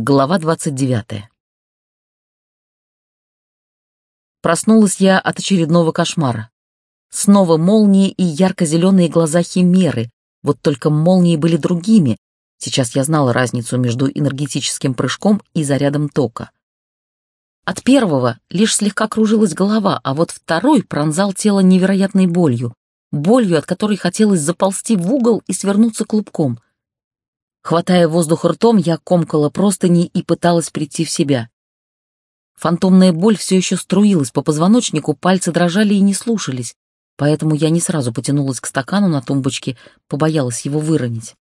Глава 29. Проснулась я от очередного кошмара. Снова молнии и ярко-зеленые глаза химеры, вот только молнии были другими. Сейчас я знала разницу между энергетическим прыжком и зарядом тока. От первого лишь слегка кружилась голова, а вот второй пронзал тело невероятной болью. Болью, от которой хотелось заползти в угол и свернуться клубком — Хватая воздух ртом, я комкала простыни и пыталась прийти в себя. Фантомная боль все еще струилась по позвоночнику, пальцы дрожали и не слушались, поэтому я не сразу потянулась к стакану на тумбочке, побоялась его выронить.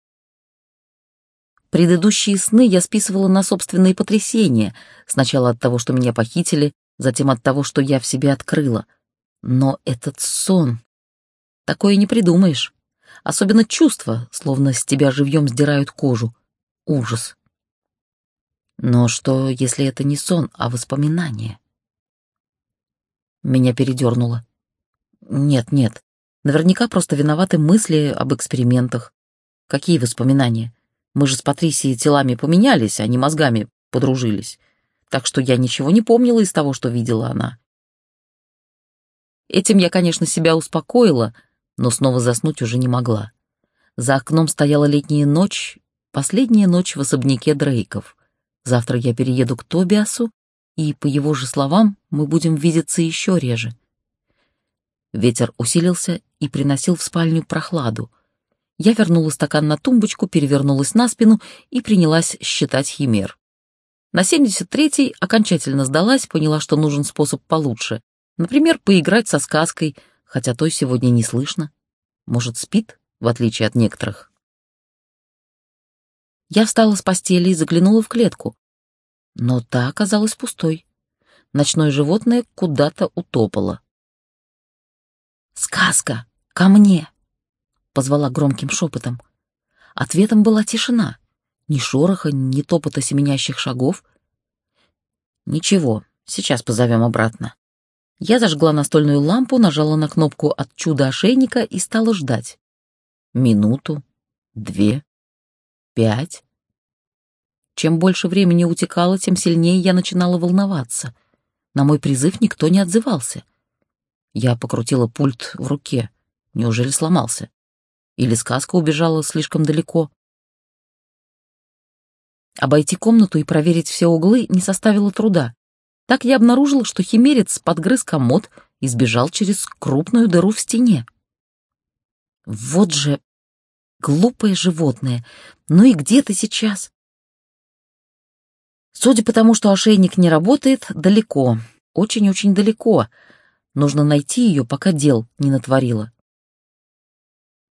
Предыдущие сны я списывала на собственные потрясения, сначала от того, что меня похитили, затем от того, что я в себе открыла. Но этот сон... Такое не придумаешь. Особенно чувства, словно с тебя живьем сдирают кожу. Ужас. Но что, если это не сон, а воспоминание? Меня передернуло. Нет, нет. Наверняка просто виноваты мысли об экспериментах. Какие воспоминания? Мы же с Патрисией телами поменялись, а не мозгами подружились. Так что я ничего не помнила из того, что видела она. Этим я, конечно, себя успокоила, но снова заснуть уже не могла. За окном стояла летняя ночь, последняя ночь в особняке Дрейков. Завтра я перееду к Тобиасу, и, по его же словам, мы будем видеться еще реже. Ветер усилился и приносил в спальню прохладу. Я вернула стакан на тумбочку, перевернулась на спину и принялась считать химер. На 73-й окончательно сдалась, поняла, что нужен способ получше. Например, поиграть со сказкой — хотя той сегодня не слышно. Может, спит, в отличие от некоторых. Я встала с постели и заглянула в клетку, но та оказалась пустой. Ночное животное куда-то утопало. «Сказка! Ко мне!» — позвала громким шепотом. Ответом была тишина. Ни шороха, ни топота семенящих шагов. «Ничего, сейчас позовем обратно». Я зажгла настольную лампу, нажала на кнопку от чуда-ошейника и стала ждать. Минуту, две, пять. Чем больше времени утекало, тем сильнее я начинала волноваться. На мой призыв никто не отзывался. Я покрутила пульт в руке. Неужели сломался? Или сказка убежала слишком далеко? Обойти комнату и проверить все углы не составило труда. Так я обнаружил, что химерец подгрыз комод и сбежал через крупную дыру в стене. Вот же глупое животное. Ну и где ты сейчас? Судя по тому, что ошейник не работает, далеко, очень-очень далеко. Нужно найти ее, пока дел не натворила.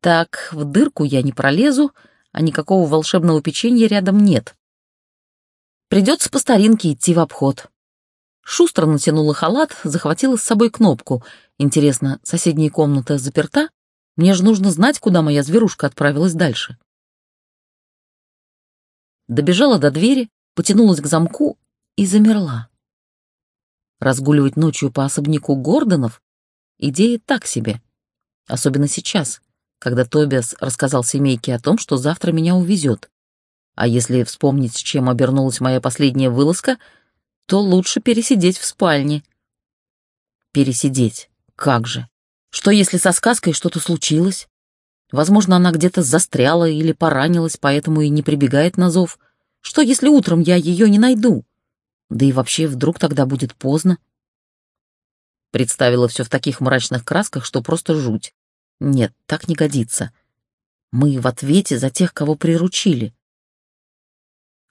Так, в дырку я не пролезу, а никакого волшебного печенья рядом нет. Придется по старинке идти в обход. Шустро натянула халат, захватила с собой кнопку. Интересно, соседняя комната заперта? Мне же нужно знать, куда моя зверушка отправилась дальше. Добежала до двери, потянулась к замку и замерла. Разгуливать ночью по особняку Гордонов — идея так себе. Особенно сейчас, когда Тобиас рассказал семейке о том, что завтра меня увезет. А если вспомнить, чем обернулась моя последняя вылазка — то лучше пересидеть в спальне. Пересидеть? Как же? Что, если со сказкой что-то случилось? Возможно, она где-то застряла или поранилась, поэтому и не прибегает на зов. Что, если утром я ее не найду? Да и вообще, вдруг тогда будет поздно? Представила все в таких мрачных красках, что просто жуть. Нет, так не годится. Мы в ответе за тех, кого приручили.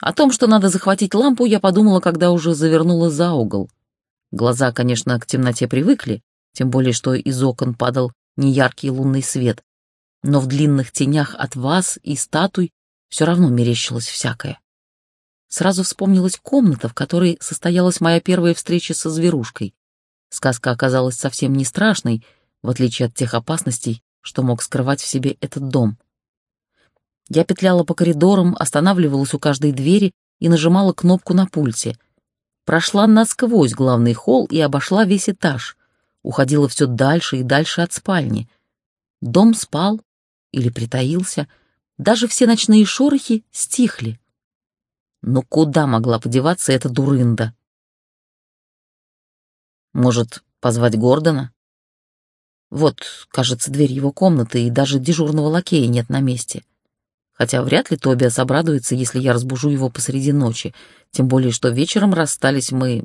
О том, что надо захватить лампу, я подумала, когда уже завернула за угол. Глаза, конечно, к темноте привыкли, тем более, что из окон падал неяркий лунный свет, но в длинных тенях от вас и статуй все равно мерещилось всякое. Сразу вспомнилась комната, в которой состоялась моя первая встреча со зверушкой. Сказка оказалась совсем не страшной, в отличие от тех опасностей, что мог скрывать в себе этот дом. Я петляла по коридорам, останавливалась у каждой двери и нажимала кнопку на пульте. Прошла насквозь главный холл и обошла весь этаж. Уходила все дальше и дальше от спальни. Дом спал или притаился. Даже все ночные шорохи стихли. Но куда могла подеваться эта дурында? Может, позвать Гордона? Вот, кажется, дверь его комнаты, и даже дежурного лакея нет на месте. Хотя вряд ли Тобиас обрадуется, если я разбужу его посреди ночи, тем более что вечером расстались мы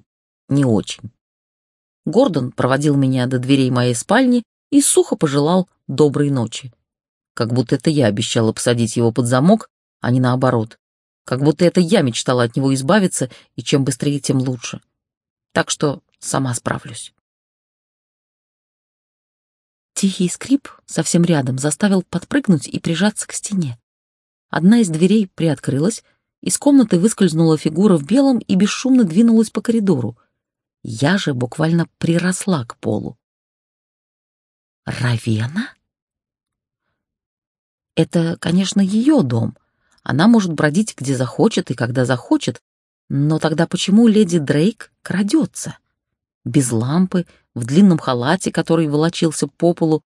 не очень. Гордон проводил меня до дверей моей спальни и сухо пожелал доброй ночи. Как будто это я обещала посадить его под замок, а не наоборот. Как будто это я мечтала от него избавиться, и чем быстрее, тем лучше. Так что сама справлюсь. Тихий скрип совсем рядом заставил подпрыгнуть и прижаться к стене. Одна из дверей приоткрылась, из комнаты выскользнула фигура в белом и бесшумно двинулась по коридору. Я же буквально приросла к полу. Равена? Это, конечно, ее дом. Она может бродить где захочет и когда захочет, но тогда почему леди Дрейк крадется? Без лампы, в длинном халате, который волочился по полу,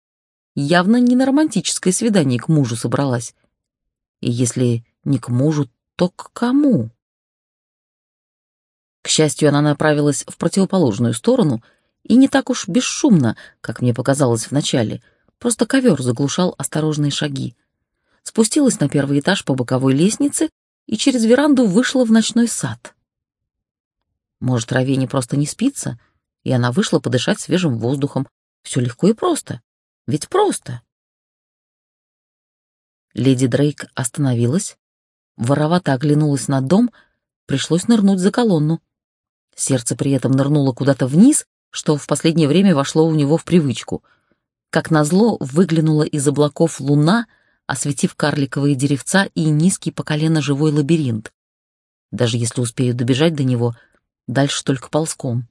явно не на романтическое свидание к мужу собралась. И если не к мужу, то к кому? К счастью, она направилась в противоположную сторону и не так уж бесшумно, как мне показалось вначале, просто ковер заглушал осторожные шаги. Спустилась на первый этаж по боковой лестнице и через веранду вышла в ночной сад. Может, Равене просто не спится, и она вышла подышать свежим воздухом. Все легко и просто. Ведь просто. Леди Дрейк остановилась, воровато оглянулась на дом, пришлось нырнуть за колонну. Сердце при этом нырнуло куда-то вниз, что в последнее время вошло у него в привычку. Как назло, выглянула из облаков луна, осветив карликовые деревца и низкий по колено живой лабиринт. Даже если успею добежать до него, дальше только ползком.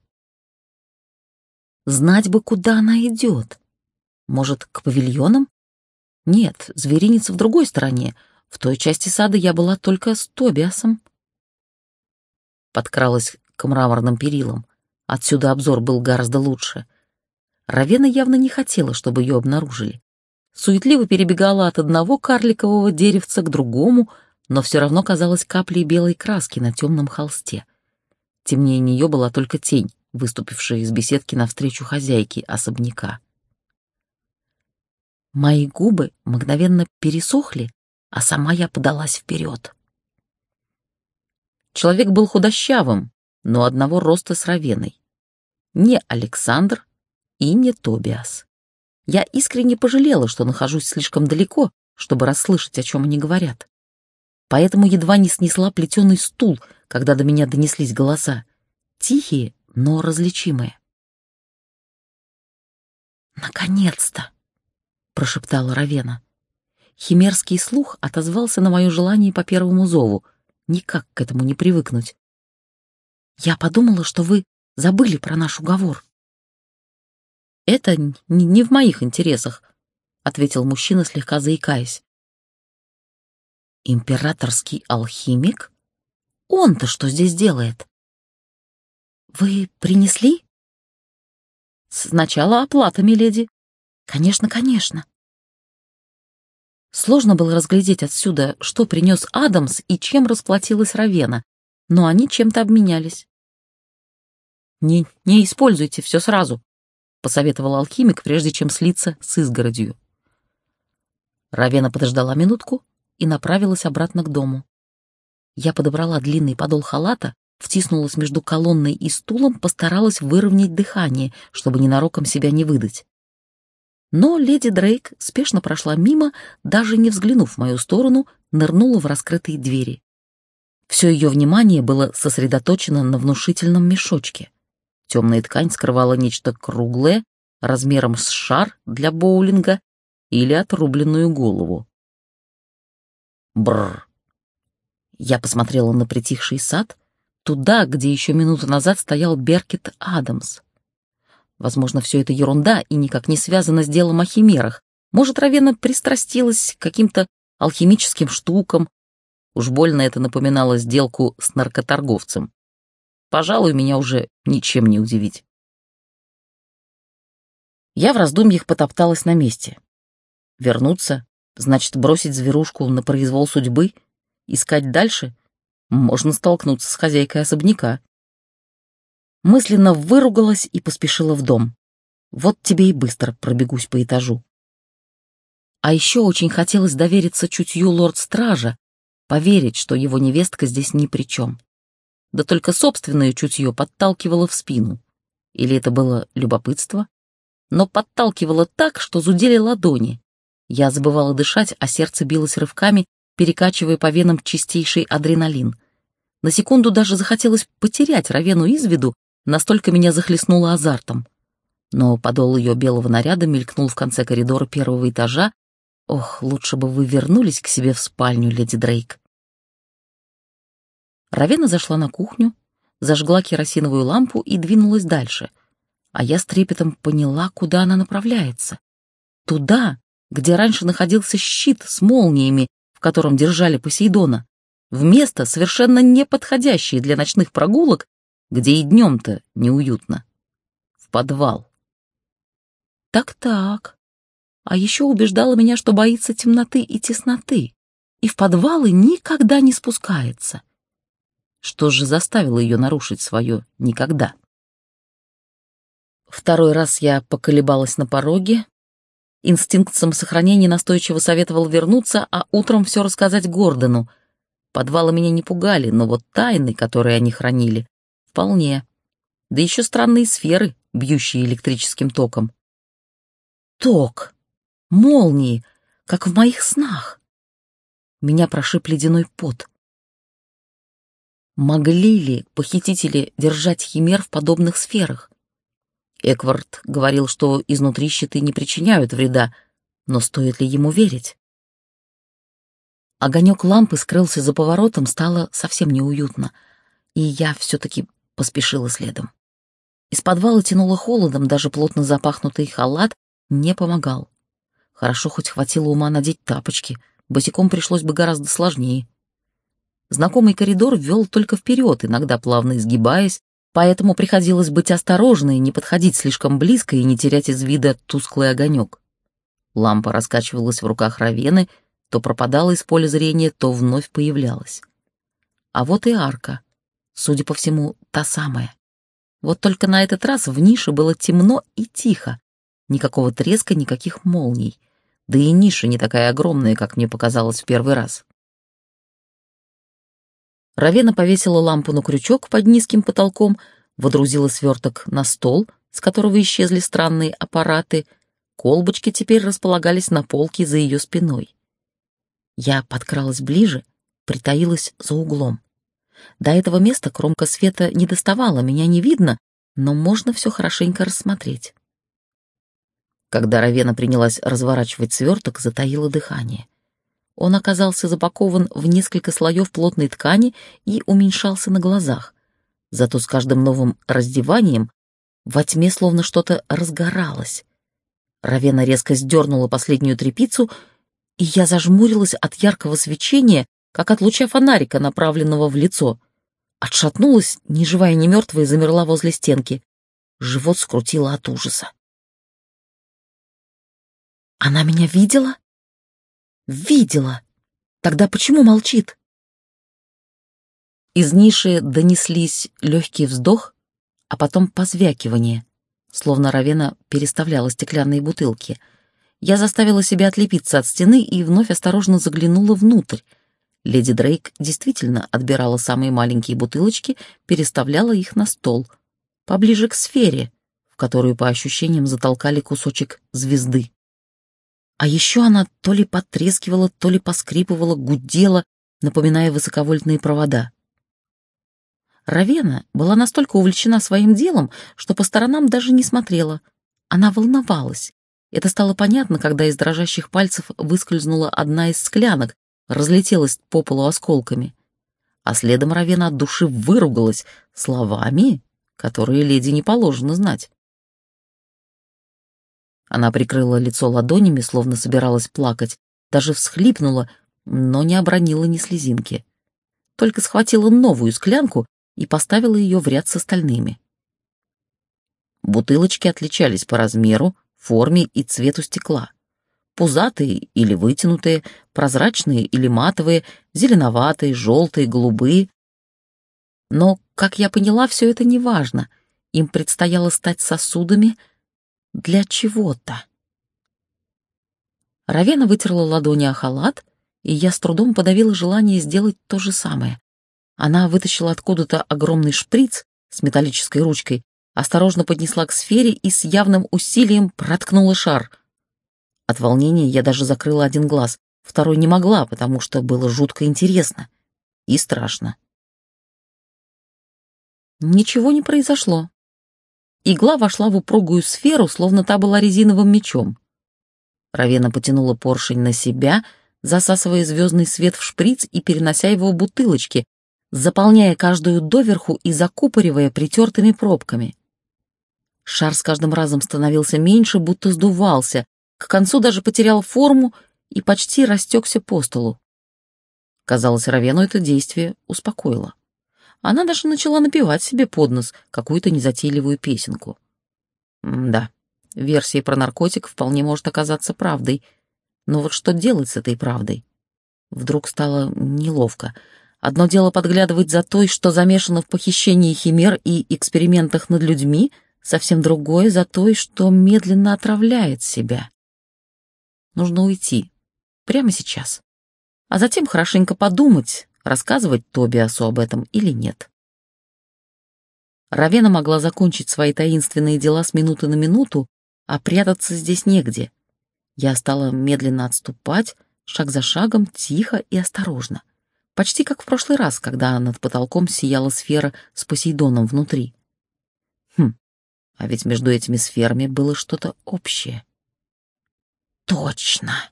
Знать бы, куда она идет. Может, к павильонам? Нет, зверинец в другой стороне. В той части сада я была только с Тобиасом. Подкралась к мраморным перилам. Отсюда обзор был гораздо лучше. Равена явно не хотела, чтобы ее обнаружили. Суетливо перебегала от одного карликового деревца к другому, но все равно казалась каплей белой краски на темном холсте. Темнее нее была только тень, выступившая из беседки навстречу хозяйке особняка. Мои губы мгновенно пересохли, а сама я подалась вперед. Человек был худощавым, но одного роста с Равеной. Не Александр и не Тобиас. Я искренне пожалела, что нахожусь слишком далеко, чтобы расслышать, о чем они говорят. Поэтому едва не снесла плетеный стул, когда до меня донеслись голоса. Тихие, но различимые. «Наконец-то!» — прошептала Равена. Химерский слух отозвался на мое желание по первому зову. Никак к этому не привыкнуть. Я подумала, что вы забыли про наш уговор. Это не в моих интересах, ответил мужчина, слегка заикаясь. Императорский алхимик? Он-то что здесь делает? Вы принесли? Сначала оплата, миледи. Конечно, конечно. Сложно было разглядеть отсюда, что принес Адамс и чем расплатилась Равена, но они чем-то обменялись. «Не, не используйте все сразу», — посоветовал алхимик, прежде чем слиться с изгородью. Равена подождала минутку и направилась обратно к дому. Я подобрала длинный подол халата, втиснулась между колонной и стулом, постаралась выровнять дыхание, чтобы ненароком себя не выдать. Но леди Дрейк спешно прошла мимо, даже не взглянув в мою сторону, нырнула в раскрытые двери. Все ее внимание было сосредоточено на внушительном мешочке. Темная ткань скрывала нечто круглое, размером с шар для боулинга или отрубленную голову. Бррр. Я посмотрела на притихший сад, туда, где еще минуту назад стоял Беркет Адамс. Возможно, все это ерунда и никак не связано с делом о химерах. Может, Равена пристрастилась к каким-то алхимическим штукам. Уж больно это напоминало сделку с наркоторговцем. Пожалуй, меня уже ничем не удивить. Я в раздумьях потопталась на месте. Вернуться, значит, бросить зверушку на произвол судьбы, искать дальше, можно столкнуться с хозяйкой особняка. Мысленно выругалась и поспешила в дом. Вот тебе и быстро пробегусь по этажу. А еще очень хотелось довериться чутью лорд-стража, поверить, что его невестка здесь ни при чем. Да только собственное чутье подталкивало в спину. Или это было любопытство? Но подталкивало так, что зудели ладони. Я забывала дышать, а сердце билось рывками, перекачивая по венам чистейший адреналин. На секунду даже захотелось потерять Равену из виду, настолько меня захлестнуло азартом. Но подол ее белого наряда мелькнул в конце коридора первого этажа, Ох, лучше бы вы вернулись к себе в спальню, леди Дрейк. Равена зашла на кухню, зажгла керосиновую лампу и двинулась дальше. А я с трепетом поняла, куда она направляется. Туда, где раньше находился щит с молниями, в котором держали Посейдона, в место, совершенно неподходящее для ночных прогулок, где и днем-то неуютно. В подвал. Так-так. А еще убеждала меня, что боится темноты и тесноты, и в подвалы никогда не спускается. Что же заставило ее нарушить свое «никогда»? Второй раз я поколебалась на пороге. Инстинкт самосохранения настойчиво советовал вернуться, а утром все рассказать Гордону. Подвалы меня не пугали, но вот тайны, которые они хранили, вполне. Да еще странные сферы, бьющие электрическим током. Ток! молнии, как в моих снах. Меня прошиб ледяной пот. Могли ли похитители держать химер в подобных сферах? Эквард говорил, что изнутри щиты не причиняют вреда, но стоит ли ему верить? Огонек лампы скрылся за поворотом, стало совсем неуютно, и я все-таки поспешила следом. Из подвала тянуло холодом, даже плотно запахнутый халат не помогал. Хорошо хоть хватило ума надеть тапочки, босиком пришлось бы гораздо сложнее. Знакомый коридор вел только вперед, иногда плавно изгибаясь, поэтому приходилось быть осторожной, не подходить слишком близко и не терять из вида тусклый огонек. Лампа раскачивалась в руках Равены, то пропадала из поля зрения, то вновь появлялась. А вот и арка. Судя по всему, та самая. Вот только на этот раз в нише было темно и тихо. Никакого треска, никаких молний да и ниша не такая огромная, как мне показалось в первый раз. Равена повесила лампу на крючок под низким потолком, водрузила сверток на стол, с которого исчезли странные аппараты, колбочки теперь располагались на полке за ее спиной. Я подкралась ближе, притаилась за углом. До этого места кромка света не доставала, меня не видно, но можно все хорошенько рассмотреть. Когда Равена принялась разворачивать сверток, затаила дыхание. Он оказался запакован в несколько слоев плотной ткани и уменьшался на глазах. Зато с каждым новым раздеванием во тьме словно что-то разгоралось. Равена резко сдернула последнюю трепицу, и я зажмурилась от яркого свечения, как от луча фонарика, направленного в лицо. Отшатнулась, ни живая, ни мертвая, замерла возле стенки. Живот скрутило от ужаса. Она меня видела? Видела. Тогда почему молчит? Из ниши донеслись легкий вздох, а потом позвякивание, словно Равена переставляла стеклянные бутылки. Я заставила себя отлепиться от стены и вновь осторожно заглянула внутрь. Леди Дрейк действительно отбирала самые маленькие бутылочки, переставляла их на стол, поближе к сфере, в которую по ощущениям затолкали кусочек звезды. А еще она то ли потрескивала, то ли поскрипывала, гудела, напоминая высоковольтные провода. Равена была настолько увлечена своим делом, что по сторонам даже не смотрела. Она волновалась. Это стало понятно, когда из дрожащих пальцев выскользнула одна из склянок, разлетелась по полу осколками. А следом Равена от души выругалась словами, которые леди не положено знать. Она прикрыла лицо ладонями, словно собиралась плакать, даже всхлипнула, но не обронила ни слезинки. Только схватила новую склянку и поставила ее в ряд с остальными. Бутылочки отличались по размеру, форме и цвету стекла. Пузатые или вытянутые, прозрачные или матовые, зеленоватые, желтые, голубые, Но, как я поняла, все это не важно. Им предстояло стать сосудами для чего-то. Равена вытерла ладони о халат, и я с трудом подавила желание сделать то же самое. Она вытащила откуда-то огромный шприц с металлической ручкой, осторожно поднесла к сфере и с явным усилием проткнула шар. От волнения я даже закрыла один глаз, второй не могла, потому что было жутко интересно и страшно. Ничего не произошло. Игла вошла в упругую сферу, словно та была резиновым мечом. Равена потянула поршень на себя, засасывая звездный свет в шприц и перенося его в бутылочки, заполняя каждую доверху и закупоривая притертыми пробками. Шар с каждым разом становился меньше, будто сдувался, к концу даже потерял форму и почти растекся по столу. Казалось, Равену это действие успокоило. Она даже начала напевать себе под нос какую-то незатейливую песенку. М да, версия про наркотик вполне может оказаться правдой. Но вот что делать с этой правдой? Вдруг стало неловко. Одно дело подглядывать за той, что замешано в похищении химер и экспериментах над людьми, совсем другое за той, что медленно отравляет себя. Нужно уйти. Прямо сейчас. А затем хорошенько подумать, рассказывать Тобиасу об этом или нет. Равена могла закончить свои таинственные дела с минуты на минуту, а прятаться здесь негде. Я стала медленно отступать, шаг за шагом, тихо и осторожно почти как в прошлый раз, когда над потолком сияла сфера с Посейдоном внутри. Хм, а ведь между этими сферами было что-то общее. Точно!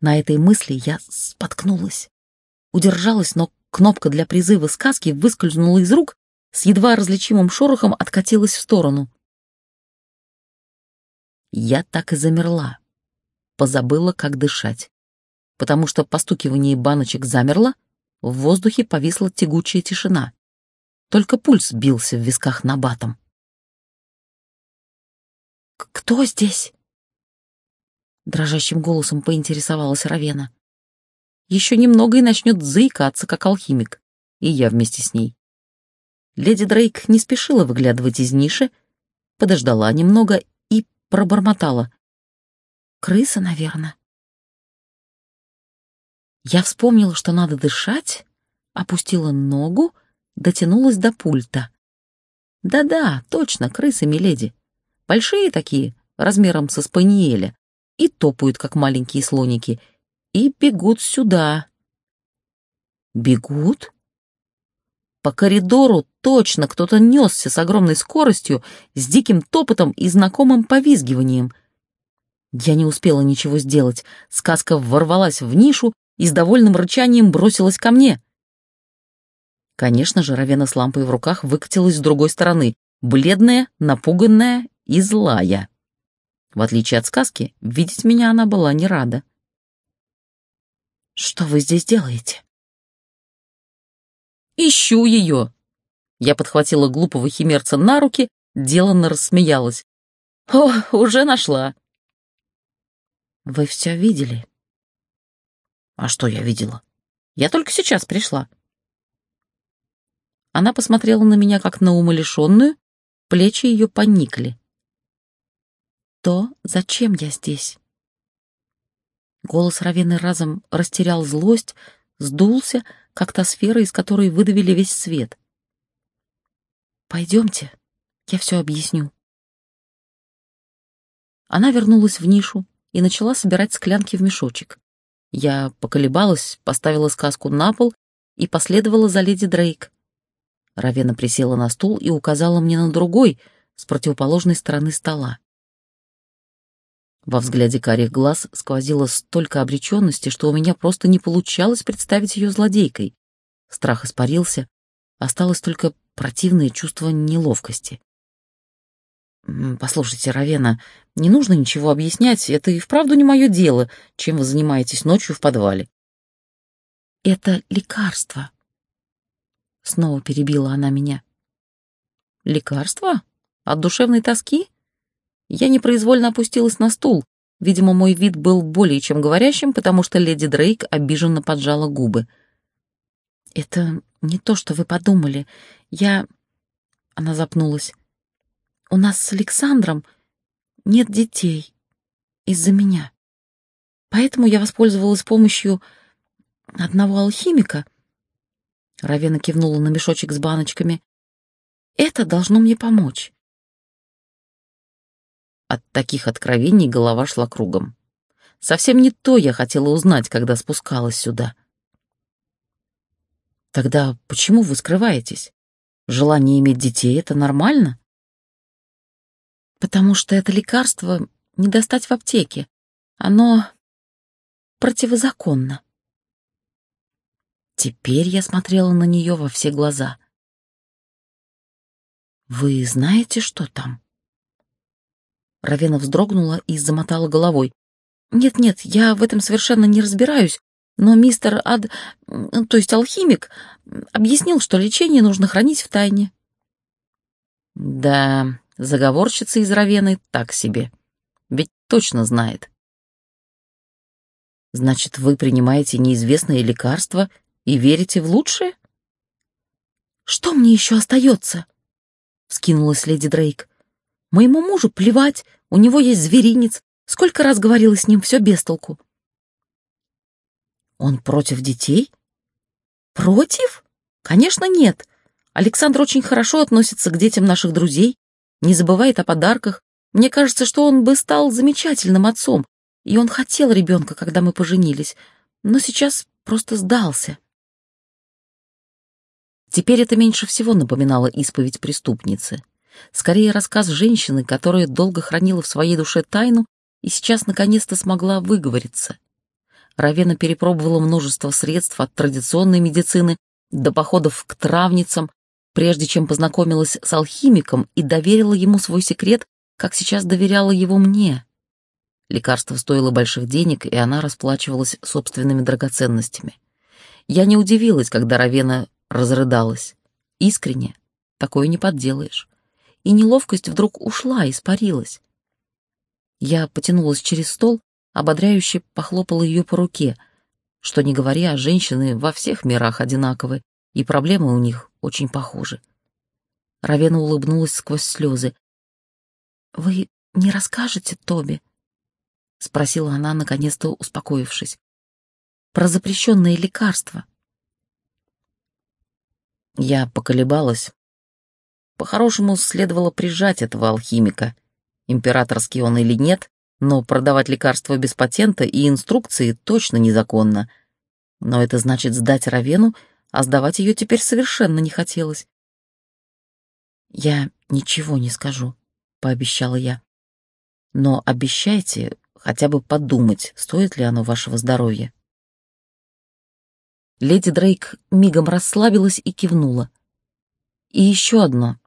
На этой мысли я споткнулась. Удержалась, но кнопка для призыва сказки выскользнула из рук, с едва различимым шорохом откатилась в сторону. Я так и замерла, позабыла, как дышать потому что постукивание баночек замерло, в воздухе повисла тягучая тишина. Только пульс бился в висках набатом. «Кто здесь?» Дрожащим голосом поинтересовалась Равена. Еще немного и начнет заикаться, как алхимик, и я вместе с ней. Леди Дрейк не спешила выглядывать из ниши, подождала немного и пробормотала. «Крыса, наверное». Я вспомнила, что надо дышать, опустила ногу, дотянулась до пульта. Да-да, точно, крысы, миледи. Большие такие, размером со спаниеля, и топают, как маленькие слоники, и бегут сюда. Бегут? По коридору точно кто-то несся с огромной скоростью, с диким топотом и знакомым повизгиванием. Я не успела ничего сделать. Сказка ворвалась в нишу, и с довольным рычанием бросилась ко мне. Конечно же, Равена с лампой в руках выкатилась с другой стороны, бледная, напуганная и злая. В отличие от сказки, видеть меня она была не рада. «Что вы здесь делаете?» «Ищу ее!» Я подхватила глупого химерца на руки, деланно рассмеялась. «О, уже нашла!» «Вы все видели?» А что я видела? Я только сейчас пришла. Она посмотрела на меня, как на умалишенную, плечи ее поникли. То, зачем я здесь? Голос Равены разом растерял злость, сдулся, как та сфера, из которой выдавили весь свет. «Пойдемте, я все объясню». Она вернулась в нишу и начала собирать склянки в мешочек. Я поколебалась, поставила сказку на пол и последовала за леди Дрейк. Равена присела на стул и указала мне на другой, с противоположной стороны стола. Во взгляде карих глаз сквозило столько обреченности, что у меня просто не получалось представить ее злодейкой. Страх испарился, осталось только противное чувство неловкости. «Послушайте, Равена, не нужно ничего объяснять, это и вправду не мое дело, чем вы занимаетесь ночью в подвале». «Это лекарство», — снова перебила она меня. «Лекарство? От душевной тоски?» Я непроизвольно опустилась на стул. Видимо, мой вид был более чем говорящим, потому что леди Дрейк обиженно поджала губы. «Это «Не то, что вы подумали. Я...» Она запнулась. «У нас с Александром нет детей. Из-за меня. Поэтому я воспользовалась помощью одного алхимика». Равена кивнула на мешочек с баночками. «Это должно мне помочь». От таких откровений голова шла кругом. Совсем не то я хотела узнать, когда спускалась сюда. Тогда почему вы скрываетесь? Желание иметь детей — это нормально? Потому что это лекарство не достать в аптеке. Оно противозаконно. Теперь я смотрела на нее во все глаза. «Вы знаете, что там?» Равена вздрогнула и замотала головой. «Нет-нет, я в этом совершенно не разбираюсь, но мистер Ад, то есть алхимик, объяснил, что лечение нужно хранить в тайне». «Да, заговорщица из Равены так себе. Ведь точно знает». «Значит, вы принимаете неизвестные лекарства и верите в лучшее?» «Что мне еще остается?» — вскинулась леди Дрейк. Моему мужу плевать, у него есть зверинец. Сколько раз говорила с ним, все без толку. Он против детей? Против? Конечно, нет. Александр очень хорошо относится к детям наших друзей, не забывает о подарках. Мне кажется, что он бы стал замечательным отцом, и он хотел ребенка, когда мы поженились, но сейчас просто сдался. Теперь это меньше всего напоминало исповедь преступницы. Скорее, рассказ женщины, которая долго хранила в своей душе тайну и сейчас наконец-то смогла выговориться. Равена перепробовала множество средств от традиционной медицины до походов к травницам, прежде чем познакомилась с алхимиком и доверила ему свой секрет, как сейчас доверяла его мне. Лекарство стоило больших денег, и она расплачивалась собственными драгоценностями. Я не удивилась, когда Равена разрыдалась. Искренне, такое не подделаешь и неловкость вдруг ушла, испарилась. Я потянулась через стол, ободряюще похлопала ее по руке. Что не говоря, женщины во всех мирах одинаковы, и проблемы у них очень похожи. Равена улыбнулась сквозь слезы. «Вы не расскажете Тоби?» — спросила она, наконец-то успокоившись. «Про запрещенные лекарства». Я поколебалась, по-хорошему, следовало прижать этого алхимика. Императорский он или нет, но продавать лекарства без патента и инструкции точно незаконно. Но это значит сдать Равену, а сдавать ее теперь совершенно не хотелось. «Я ничего не скажу», — пообещала я. «Но обещайте хотя бы подумать, стоит ли оно вашего здоровья». Леди Дрейк мигом расслабилась и кивнула. «И еще одно.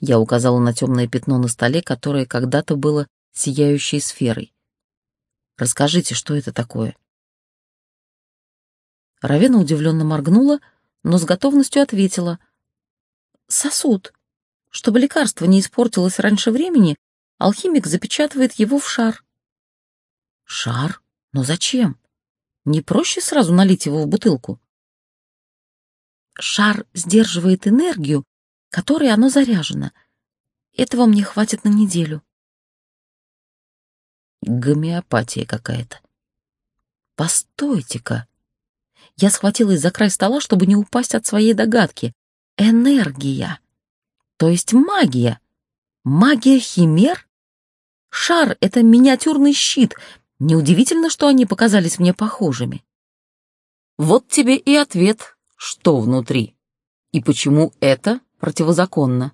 Я указала на темное пятно на столе, которое когда-то было сияющей сферой. «Расскажите, что это такое?» Равена удивленно моргнула, но с готовностью ответила. «Сосуд. Чтобы лекарство не испортилось раньше времени, алхимик запечатывает его в шар». «Шар? Но зачем? Не проще сразу налить его в бутылку?» «Шар сдерживает энергию, которой оно заряжено. Этого мне хватит на неделю. Гомеопатия какая-то. Постойте-ка. Я схватилась за край стола, чтобы не упасть от своей догадки. Энергия. То есть магия. Магия химер? Шар — это миниатюрный щит. Неудивительно, что они показались мне похожими. Вот тебе и ответ, что внутри. И почему это противозаконно.